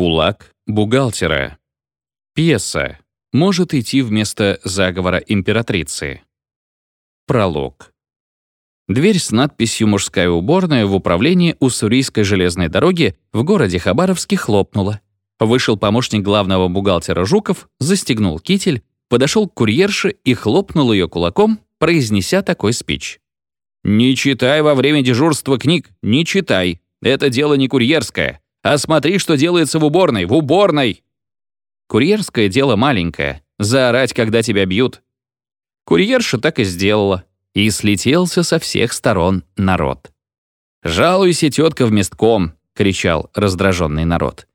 Кулак бухгалтера. Пьеса. Может идти вместо заговора императрицы. Пролог. Дверь с надписью «Мужская уборная» в управлении Уссурийской железной дороги в городе Хабаровске хлопнула. Вышел помощник главного бухгалтера Жуков, застегнул китель, подошел к курьерше и хлопнул ее кулаком, произнеся такой спич. «Не читай во время дежурства книг, не читай. Это дело не курьерское. А смотри, что делается в уборной, в уборной!» Курьерское дело маленькое. Заорать, когда тебя бьют. Курьерша так и сделала. И слетелся со всех сторон народ. «Жалуйся, тетка, в местком!» — кричал раздраженный народ.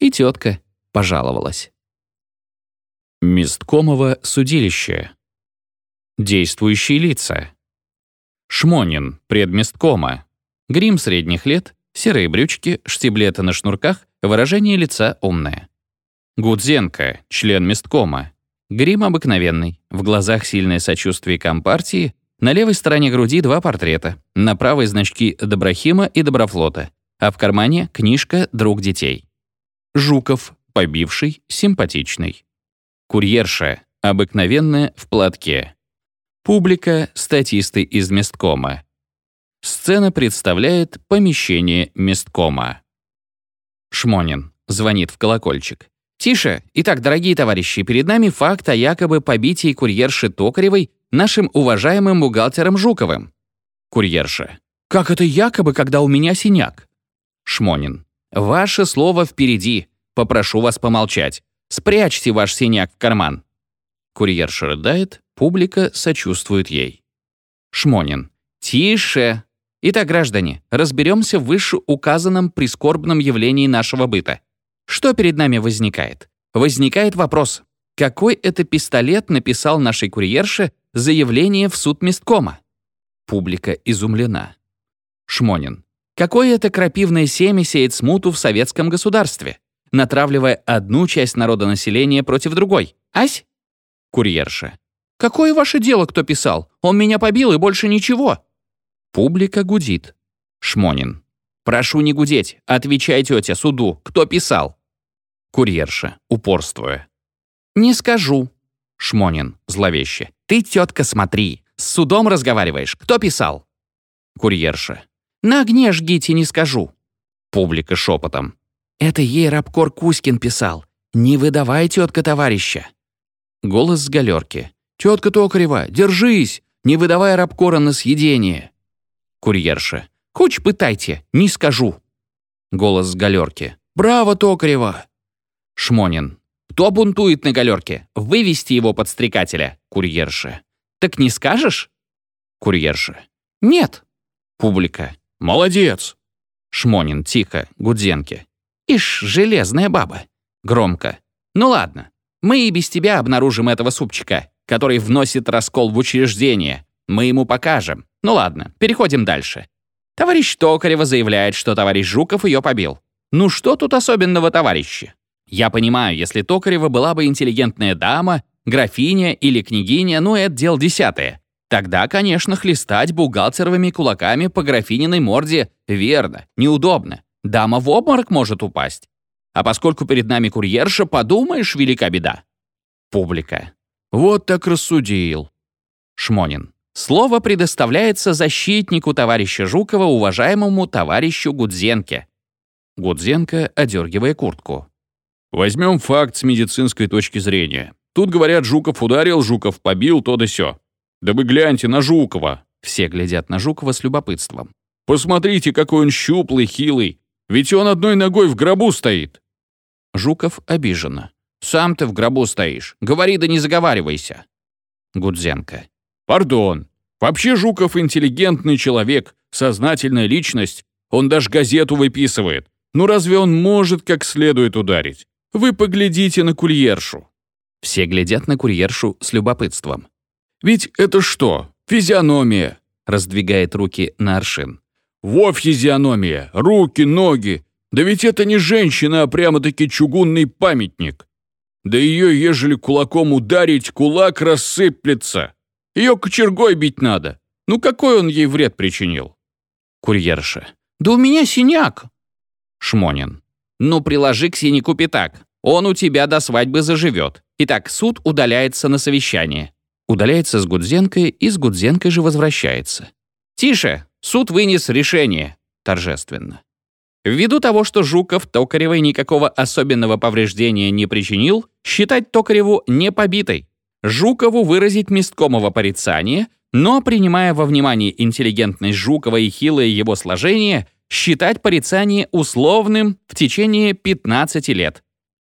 И тетка пожаловалась. Месткомово судилище. Действующие лица. Шмонин, предместкома. Грим средних лет, серые брючки, штиблеты на шнурках, выражение лица умное. Гудзенко, член месткома. Грим обыкновенный, в глазах сильное сочувствие компартии, на левой стороне груди два портрета, на правой значки Доброхима и Доброфлота, а в кармане книжка «Друг детей». Жуков, побивший, симпатичный. Курьерша, обыкновенная, в платке. Публика, статисты из месткома. Сцена представляет помещение месткома. Шмонин звонит в колокольчик. «Тише! Итак, дорогие товарищи, перед нами факт о якобы побитии курьерши Токаревой нашим уважаемым бухгалтером Жуковым». Курьерша. «Как это якобы, когда у меня синяк?» Шмонин. «Ваше слово впереди. Попрошу вас помолчать. Спрячьте ваш синяк в карман». Курьерша рыдает, публика сочувствует ей. Шмонин. «Тише! Итак, граждане, разберемся в вышеуказанном прискорбном явлении нашего быта. Что перед нами возникает? Возникает вопрос, какой это пистолет написал нашей курьерше заявление в суд месткома? Публика изумлена. Шмонин. Какое это крапивное семя сеет смуту в советском государстве, натравливая одну часть народонаселения против другой? Ась? Курьерша. Какое ваше дело, кто писал? Он меня побил и больше ничего. Публика гудит. Шмонин. «Прошу не гудеть. Отвечай, тетя, суду. Кто писал?» Курьерша, упорствуя. «Не скажу». Шмонин, зловеще. «Ты, тетка, смотри. С судом разговариваешь. Кто писал?» Курьерша. «На огне жгите, не скажу». Публика шепотом. «Это ей Рабкор Кузькин писал. Не выдавай, тетка, товарища». Голос с галерки. «Тетка Токарева, держись! Не выдавай Рабкора на съедение!» Курьерша. «Хоть пытайте, не скажу». Голос с галерки. «Браво, Токарева!» Шмонин. «Кто бунтует на галерке? Вывести его подстрекателя!» Курьерша. «Так не скажешь?» Курьерша. «Нет». Публика. «Молодец!» Шмонин, тихо, Гудзенке. «Ишь, железная баба!» Громко. «Ну ладно, мы и без тебя обнаружим этого супчика, который вносит раскол в учреждение. Мы ему покажем. Ну ладно, переходим дальше. Товарищ Токарева заявляет, что товарищ Жуков ее побил. Ну что тут особенного, товарищи? Я понимаю, если Токарева была бы интеллигентная дама, графиня или княгиня, ну это дело десятое. Тогда, конечно, хлестать бухгалтеровыми кулаками по графининой морде верно, неудобно. Дама в обморок может упасть. А поскольку перед нами курьерша, подумаешь, велика беда. Публика. Вот так рассудил. Шмонин. Слово предоставляется защитнику товарища Жукова, уважаемому товарищу Гудзенке. Гудзенко, одергивая куртку. Возьмем факт с медицинской точки зрения. Тут говорят, Жуков ударил, Жуков побил, то да сё. Да вы гляньте на Жукова. Все глядят на Жукова с любопытством. Посмотрите, какой он щуплый, хилый. Ведь он одной ногой в гробу стоит. Жуков обиженно. «Сам ты в гробу стоишь. Говори да не заговаривайся». Гудзенко. Пардон. Вообще Жуков интеллигентный человек, сознательная личность. Он даже газету выписывает. Ну разве он может как следует ударить? Вы поглядите на курьершу. Все глядят на курьершу с любопытством. Ведь это что? Физиономия. Раздвигает руки на аршин. Во физиономия, руки, ноги. Да ведь это не женщина, а прямо-таки чугунный памятник. Да ее, ежели кулаком ударить, кулак рассыплется. Ее кочергой бить надо. Ну какой он ей вред причинил? Курьерша. Да у меня синяк. Шмонин. Ну, приложи к синику пятак. Он у тебя до свадьбы заживет. Итак, суд удаляется на совещание. Удаляется с Гудзенкой и с Гудзенкой же возвращается. «Тише! Суд вынес решение!» Торжественно. Ввиду того, что Жуков Токаревой никакого особенного повреждения не причинил, считать Токареву не побитой. Жукову выразить месткомого порицание, но, принимая во внимание интеллигентность Жукова и хилое его сложение, считать порицание условным в течение 15 лет.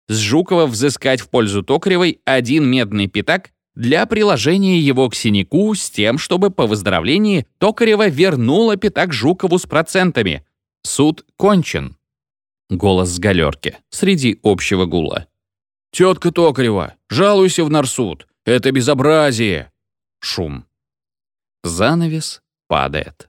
С Жукова взыскать в пользу Токаревой один медный пятак для приложения его к синяку с тем, чтобы по выздоровлении Токарева вернула пятак Жукову с процентами. Суд кончен. Голос с галерки среди общего гула. «Тетка Токарева, жалуйся в нарсуд. Это безобразие!» Шум. Занавес падает.